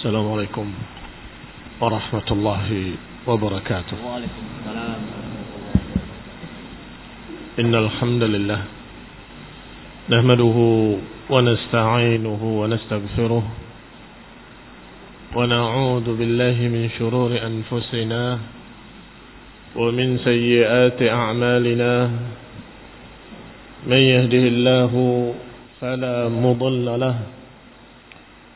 السلام عليكم ورحمة الله وبركاته. وعليكم السلام. إن الحمد لله نحمده ونستعينه ونستغفره ونعوذ بالله من شرور أنفسنا ومن سيئات أعمالنا. من يهده الله فلا مضل له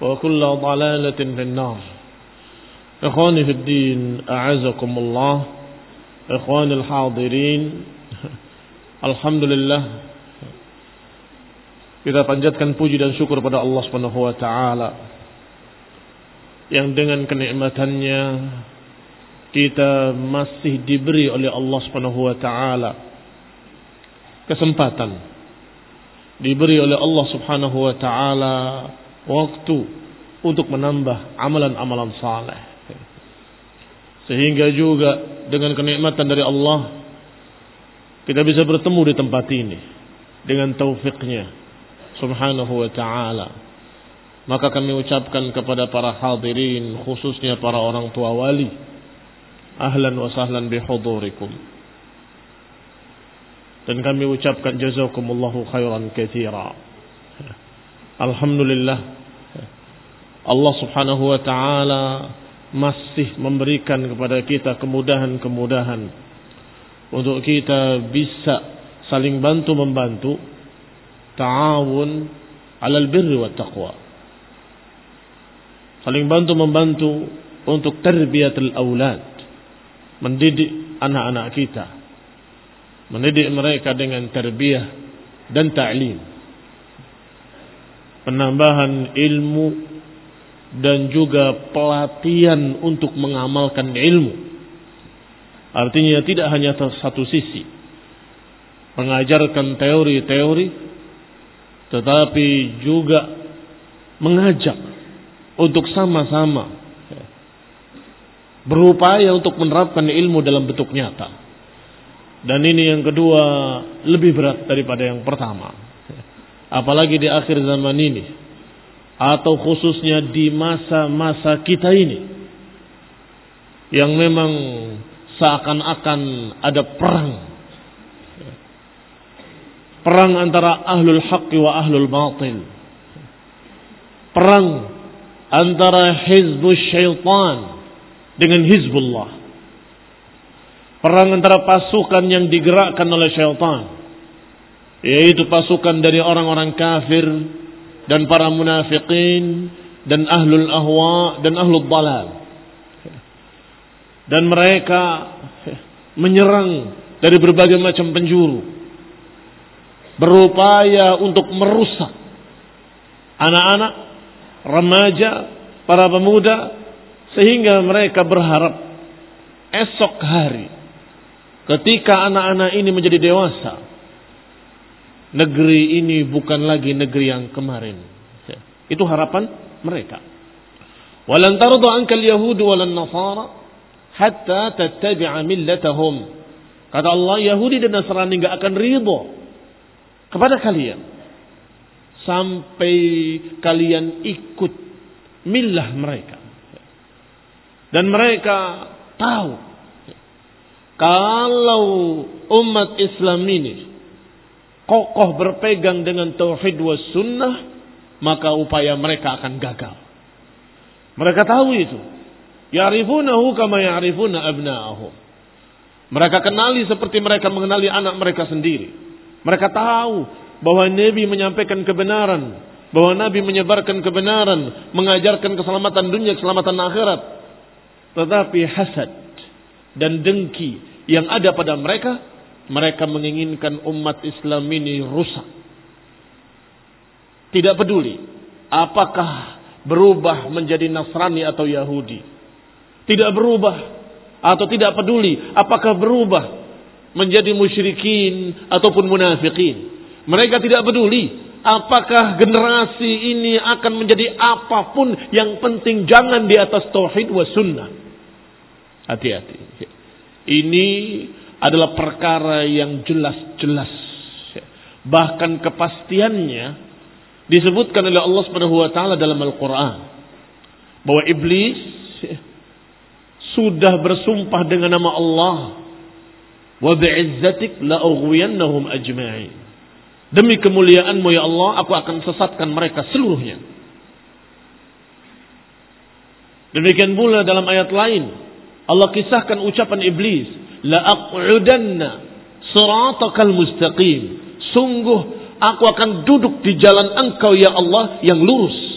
وكل ضلالة في النار إخواني في الدين أعزكم الله إخواني الحاضرين الحمد لله kita panjatkan puji dan syukur pada Allah Subhanahu wa taala yang dengan kenikmatannya kita masih diberi oleh Allah Subhanahu wa taala kesempatan diberi oleh Allah Subhanahu wa taala waktu untuk menambah amalan-amalan saleh. Sehingga juga dengan kenikmatan dari Allah kita bisa bertemu di tempat ini dengan taufiknya subhanahu wa ta'ala. Maka kami ucapkan kepada para hadirin khususnya para orang tua wali ahlan wa sahlan bihudurikum. Dan kami ucapkan jazakumullahu khairan katsira. Alhamdulillah. Allah subhanahu wa ta'ala masih memberikan kepada kita kemudahan-kemudahan untuk kita bisa saling bantu-membantu ta'awun alal birri wa taqwa. Saling bantu-membantu untuk terbiatul aulad mendidik anak-anak kita mendidik mereka dengan terbiah dan ta'lim penambahan ilmu dan juga pelatihan untuk mengamalkan ilmu. Artinya tidak hanya satu sisi. Mengajarkan teori-teori tetapi juga mengajak untuk sama-sama berupaya untuk menerapkan ilmu dalam bentuk nyata. Dan ini yang kedua lebih berat daripada yang pertama. Apalagi di akhir zaman ini atau khususnya di masa-masa kita ini yang memang seakan-akan ada perang. Perang antara ahlul haqqi wa ahlul batil. Perang antara hizbus syaitan dengan hizbullah. Perang antara pasukan yang digerakkan oleh syaitan yaitu pasukan dari orang-orang kafir dan para munafikin dan ahlul ahwa dan ahlul dalal dan mereka menyerang dari berbagai macam penjuru. Berupaya untuk merusak anak-anak, remaja, para pemuda sehingga mereka berharap esok hari ketika anak-anak ini menjadi dewasa negeri ini bukan lagi negeri yang kemarin. Itu harapan mereka. Walan tardu ankal yahud walan nasara hatta tattabi'a millatahum. Kata Allah, Yahudi dan Nasrani nggak akan ridho kepada kalian sampai kalian ikut milah mereka. Dan mereka tahu kalau umat Islam ini kokoh berpegang dengan tauhid was sunnah, maka upaya mereka akan gagal. Mereka tahu itu. Ya'rifunahu kama ya'rifuna abna'ahum. Mereka kenali seperti mereka mengenali anak mereka sendiri. Mereka tahu bahwa Nabi menyampaikan kebenaran, bahwa Nabi menyebarkan kebenaran, mengajarkan keselamatan dunia, keselamatan akhirat. Tetapi hasad dan dengki yang ada pada mereka, mereka menginginkan umat Islam ini rusak. Tidak peduli apakah berubah menjadi Nasrani atau Yahudi. Tidak berubah atau tidak peduli apakah berubah menjadi musyrikin ataupun munafikin. Mereka tidak peduli apakah generasi ini akan menjadi apa pun yang penting jangan di atas tauhid wa sunnah. Hati-hati. Ini adalah perkara yang jelas-jelas. Bahkan kepastiannya disebutkan oleh Allah Subhanahu wa taala dalam Al-Qur'an bahwa iblis sudah bersumpah dengan nama Allah. Wa bi'izzatik la ajma'in. Demi kemuliaanmu ya Allah aku akan sesatkan mereka seluruhnya. Demikian pula dalam ayat lain Allah kisahkan ucapan iblis la aq'udanna siratakal mustaqim sungguh aku akan duduk di jalan engkau ya Allah yang lurus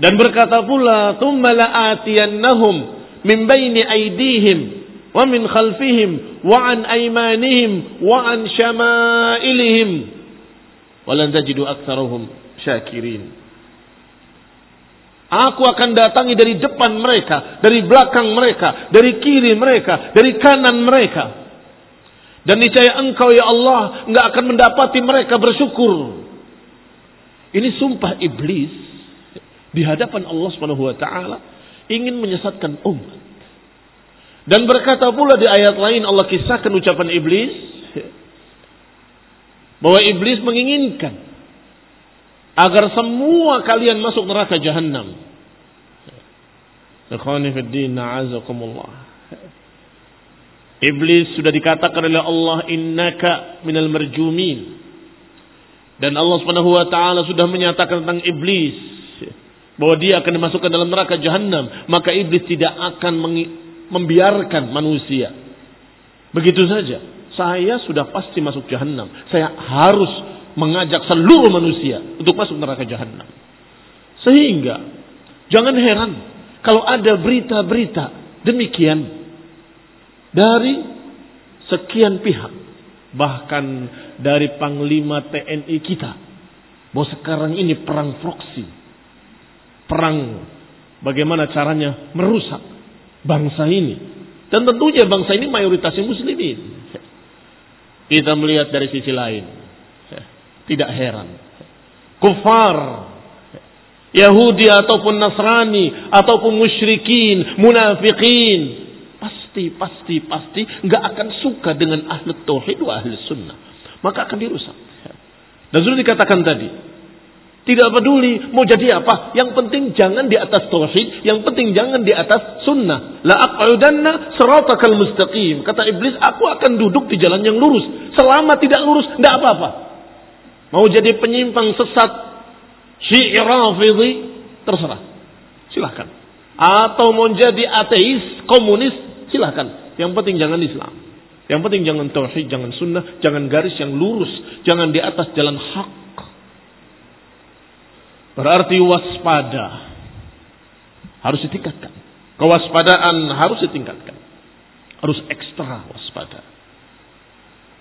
Dan berkata pula, "Tsumma la'atiyannahum min baini aydihim wa min khalfihim wa an aymanihim wa an syama'ilihim wa lan tajidu aktsarahum syakirin." Aku akan datangi dari depan mereka, dari belakang mereka, dari kiri mereka, dari kanan mereka. Dan niscaya engkau ya Allah nggak akan mendapati mereka bersyukur. Ini sumpah iblis di hadapan Allah Subhanahu wa taala ingin menyesatkan umat. Dan berkata pula di ayat lain Allah kisahkan ucapan iblis bahwa iblis menginginkan agar semua kalian masuk neraka jahanam. Iblis sudah dikatakan oleh Allah innaka minal marjumin. Dan Allah Subhanahu wa taala sudah menyatakan tentang iblis bahwa dia akan dimasukkan dalam neraka jahanam, maka iblis tidak akan membiarkan manusia. Begitu saja. Saya sudah pasti masuk jahanam. Saya harus mengajak seluruh manusia untuk masuk neraka jahanam. Sehingga jangan heran kalau ada berita-berita demikian dari sekian pihak, bahkan dari panglima TNI kita, bahwa sekarang ini perang proksi perang bagaimana caranya merusak bangsa ini. Dan tentunya bangsa ini mayoritasnya muslimin. Kita melihat dari sisi lain. Tidak heran. Kufar. Yahudi ataupun Nasrani. Ataupun musyrikin. Munafikin. Pasti, pasti, pasti. nggak akan suka dengan ahli tauhid wa ahli sunnah. Maka akan dirusak. Dan sudah dikatakan tadi. Tidak peduli mau jadi apa. Yang penting jangan di atas tauhid. Yang penting jangan di atas sunnah. La aq'udanna siratakal mustaqim. Kata iblis, aku akan duduk di jalan yang lurus. Selama tidak lurus, tidak apa-apa. Mau jadi penyimpang sesat, syi'i rafidhi, terserah. Silahkan. Atau mau jadi ateis, komunis, silahkan. Yang penting jangan Islam. Yang penting jangan tauhid, jangan sunnah, jangan garis yang lurus, jangan di atas jalan hak. Berarti waspada harus ditingkatkan. Kewaspadaan harus ditingkatkan. Harus ekstra waspada.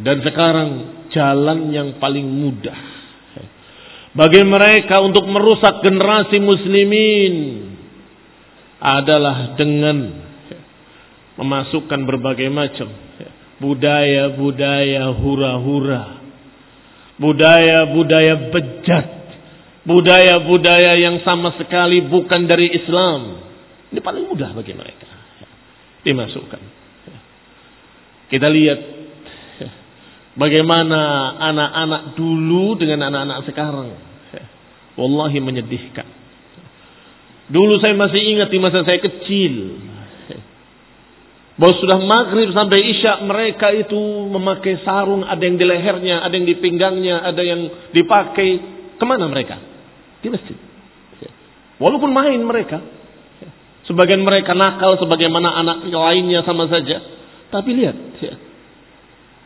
Dan sekarang jalan yang paling mudah bagi mereka untuk merusak generasi muslimin adalah dengan memasukkan berbagai macam budaya-budaya hura-hura, budaya-budaya bejat, budaya-budaya yang sama sekali bukan dari Islam. Ini paling mudah bagi mereka dimasukkan. Kita lihat bagaimana anak-anak dulu dengan anak-anak sekarang. Wallahi menyedihkan. Dulu saya masih ingat di masa saya kecil. Bahwa sudah maghrib sampai isya mereka itu memakai sarung. Ada yang di lehernya, ada yang di pinggangnya, ada yang dipakai. Ke mana mereka? Di masjid. Walaupun main mereka. Sebagian mereka nakal sebagaimana anak lainnya sama saja. Tapi lihat.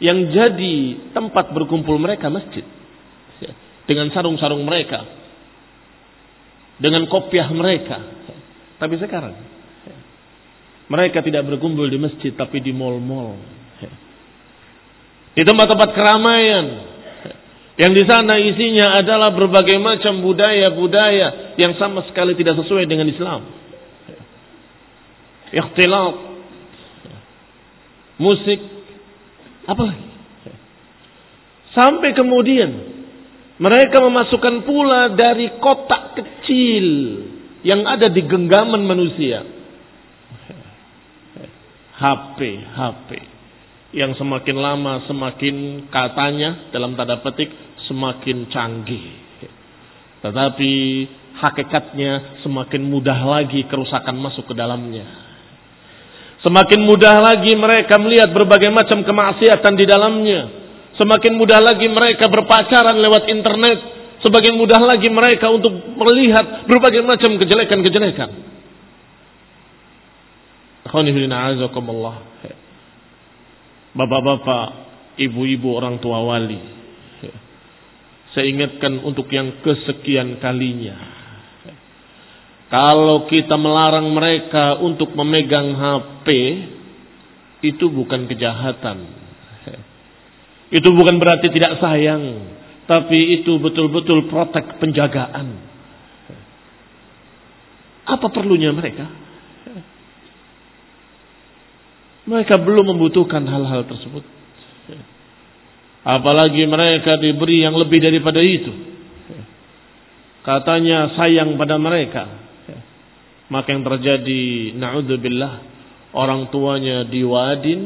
Yang jadi tempat berkumpul mereka masjid. Dengan sarung-sarung mereka dengan kopiah mereka. Tapi sekarang mereka tidak berkumpul di masjid tapi di mal-mal. Di tempat-tempat keramaian. Yang di sana isinya adalah berbagai macam budaya-budaya yang sama sekali tidak sesuai dengan Islam. Ikhtilat. Musik. Apalagi. Sampai kemudian mereka memasukkan pula dari kotak kecil yang ada di genggaman manusia. HP, HP. Yang semakin lama semakin katanya dalam tanda petik semakin canggih. Tetapi hakikatnya semakin mudah lagi kerusakan masuk ke dalamnya. Semakin mudah lagi mereka melihat berbagai macam kemaksiatan di dalamnya Semakin mudah lagi mereka berpacaran lewat internet. Semakin mudah lagi mereka untuk melihat berbagai macam kejelekan-kejelekan. Bapak-bapak, ibu-ibu orang tua wali. Saya ingatkan untuk yang kesekian kalinya. Kalau kita melarang mereka untuk memegang HP, itu bukan kejahatan itu bukan berarti tidak sayang, tapi itu betul-betul protek penjagaan. Apa perlunya mereka? Mereka belum membutuhkan hal-hal tersebut. Apalagi mereka diberi yang lebih daripada itu. Katanya sayang pada mereka. Maka yang terjadi, na'udzubillah, orang tuanya diwadin,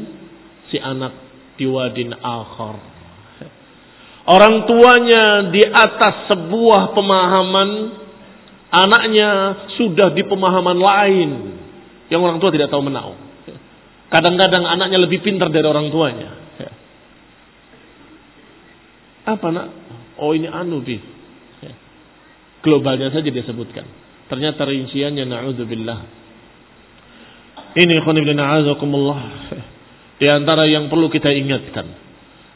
si anak di wadin akhar. Orang tuanya di atas sebuah pemahaman, anaknya sudah di pemahaman lain yang orang tua tidak tahu menau. Kadang-kadang anaknya lebih pintar dari orang tuanya. Apa nak? Oh ini anu bi. Globalnya saja disebutkan. Ternyata rinciannya na'udzubillah. Ini khonibina azakumullah. Di antara yang perlu kita ingatkan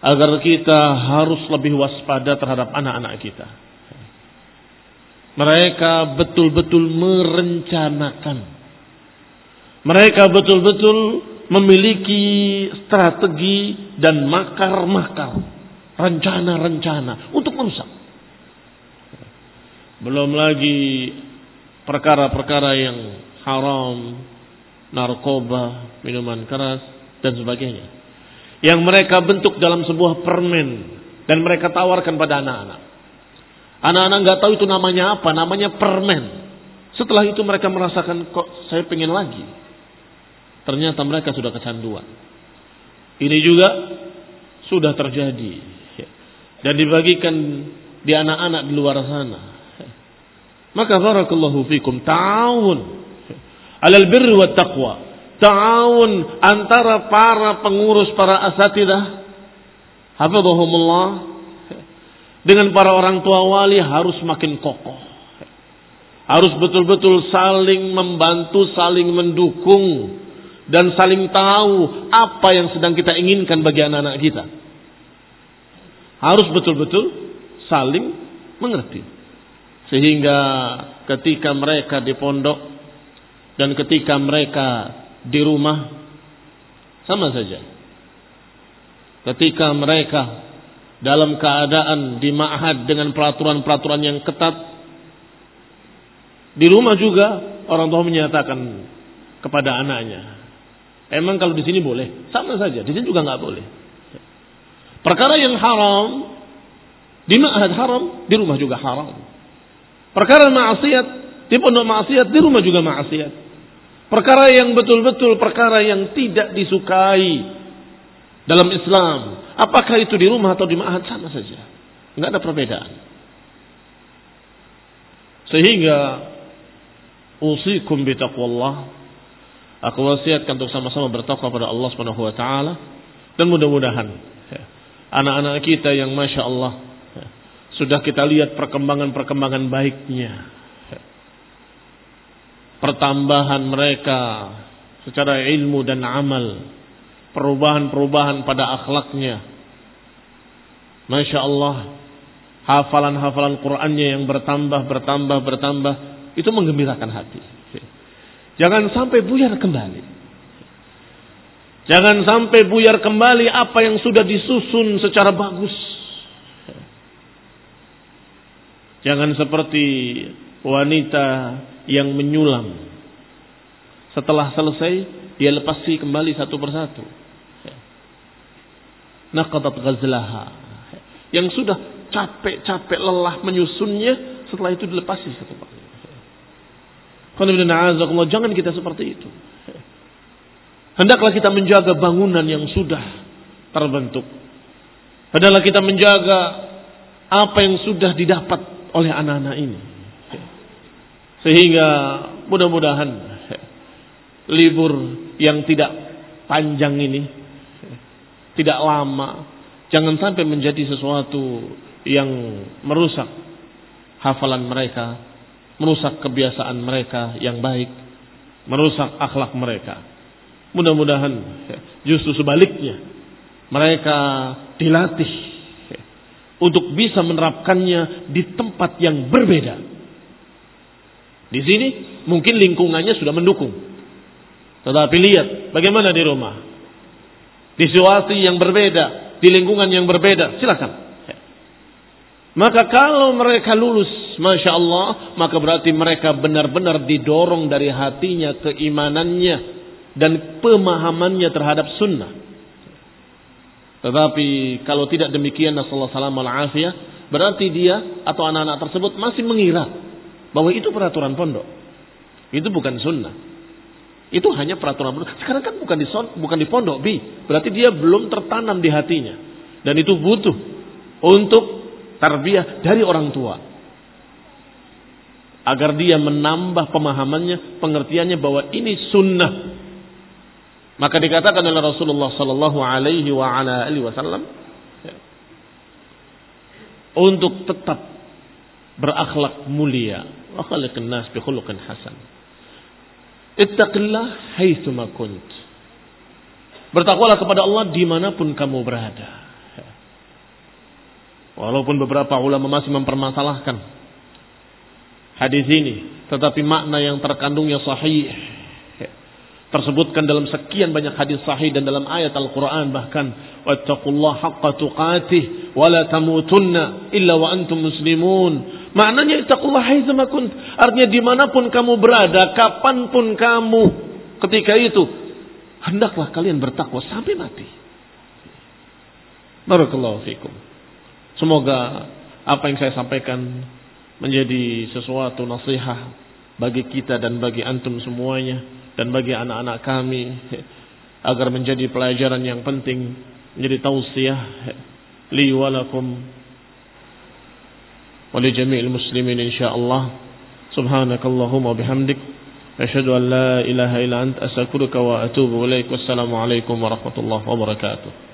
agar kita harus lebih waspada terhadap anak-anak kita. Mereka betul-betul merencanakan. Mereka betul-betul memiliki strategi dan makar-makar, rencana-rencana untuk merusak. Belum lagi perkara-perkara yang haram, narkoba, minuman keras, dan sebagainya. Yang mereka bentuk dalam sebuah permen dan mereka tawarkan pada anak-anak. Anak-anak nggak tahu itu namanya apa, namanya permen. Setelah itu mereka merasakan kok saya pengen lagi. Ternyata mereka sudah kecanduan. Ini juga sudah terjadi dan dibagikan di anak-anak di luar sana. Maka barakallahu fikum ta'awun alal birri wat taqwa ta'awun antara para pengurus para asatidah hafizahumullah dengan para orang tua wali harus makin kokoh. Harus betul-betul saling membantu, saling mendukung dan saling tahu apa yang sedang kita inginkan bagi anak-anak kita. Harus betul-betul saling mengerti. Sehingga ketika mereka di pondok dan ketika mereka di rumah Sama saja. Ketika mereka dalam keadaan di ma'had dengan peraturan-peraturan yang ketat, di rumah juga orang tua menyatakan kepada anaknya, emang kalau di sini boleh, sama saja, di sini juga nggak boleh. Perkara yang haram di ma'had haram, di rumah juga haram. Perkara maksiat di pondok maksiat, di rumah juga maksiat. Perkara yang betul-betul perkara yang tidak disukai dalam Islam. Apakah itu di rumah atau di ma'had sama saja. Enggak ada perbedaan. Sehingga usikum bitaqwallah. Aku wasiatkan untuk sama-sama bertakwa pada Allah Subhanahu wa taala dan mudah-mudahan ya, anak-anak kita yang masya Allah sudah kita lihat perkembangan-perkembangan baiknya pertambahan mereka secara ilmu dan amal, perubahan-perubahan pada akhlaknya. Masya Allah, hafalan-hafalan Qur'annya yang bertambah, bertambah, bertambah, itu menggembirakan hati. Jangan sampai buyar kembali. Jangan sampai buyar kembali apa yang sudah disusun secara bagus. Jangan seperti wanita yang menyulam. Setelah selesai, dia lepasi kembali satu persatu. Naqadat ghazlaha. Yang sudah capek-capek lelah menyusunnya, setelah itu dilepasi satu persatu. Jangan kita seperti itu. Hendaklah kita menjaga bangunan yang sudah terbentuk. Hendaklah kita menjaga apa yang sudah didapat oleh anak-anak ini. Sehingga mudah-mudahan libur yang tidak panjang ini tidak lama jangan sampai menjadi sesuatu yang merusak hafalan mereka, merusak kebiasaan mereka yang baik, merusak akhlak mereka. Mudah-mudahan justru sebaliknya mereka dilatih untuk bisa menerapkannya di tempat yang berbeda di sini mungkin lingkungannya sudah mendukung. Tetapi lihat bagaimana di rumah. Di situasi yang berbeda, di lingkungan yang berbeda, silakan. Maka kalau mereka lulus, masya Allah, maka berarti mereka benar-benar didorong dari hatinya, keimanannya, dan pemahamannya terhadap sunnah. Tetapi kalau tidak demikian, Nasallahu alaihi berarti dia atau anak-anak tersebut masih mengira bahwa itu peraturan pondok. Itu bukan sunnah. Itu hanya peraturan pondok. Sekarang kan bukan di bukan di pondok, bi. Berarti dia belum tertanam di hatinya. Dan itu butuh untuk tarbiyah dari orang tua. Agar dia menambah pemahamannya, pengertiannya bahwa ini sunnah. Maka dikatakan oleh Rasulullah sallallahu alaihi wasallam ya, untuk tetap berakhlak mulia khaliqin nas bi hasan. Ittaqillah haitsuma kunt. Bertakwalah kepada Allah di mana pun kamu berada. Walaupun beberapa ulama masih mempermasalahkan hadis ini, tetapi makna yang terkandungnya sahih tersebutkan dalam sekian banyak hadis sahih dan dalam ayat Al-Qur'an bahkan wattaqullaha haqqa tuqatih wa la tamutunna illa wa antum muslimun Maknanya ittaqullah haitsama kunt. Artinya di mana pun kamu berada, kapan pun kamu ketika itu, hendaklah kalian bertakwa sampai mati. Barakallahu fikum. Semoga apa yang saya sampaikan menjadi sesuatu nasihat bagi kita dan bagi antum semuanya dan bagi anak-anak kami agar menjadi pelajaran yang penting menjadi tausiah li walakum wa li jami'il muslimin insyaallah. Subhanakallahumma bihamdik asyhadu an la ilaha illa anta astaghfiruka wa atubu ilaik. Wassalamu alaikum warahmatullahi wabarakatuh.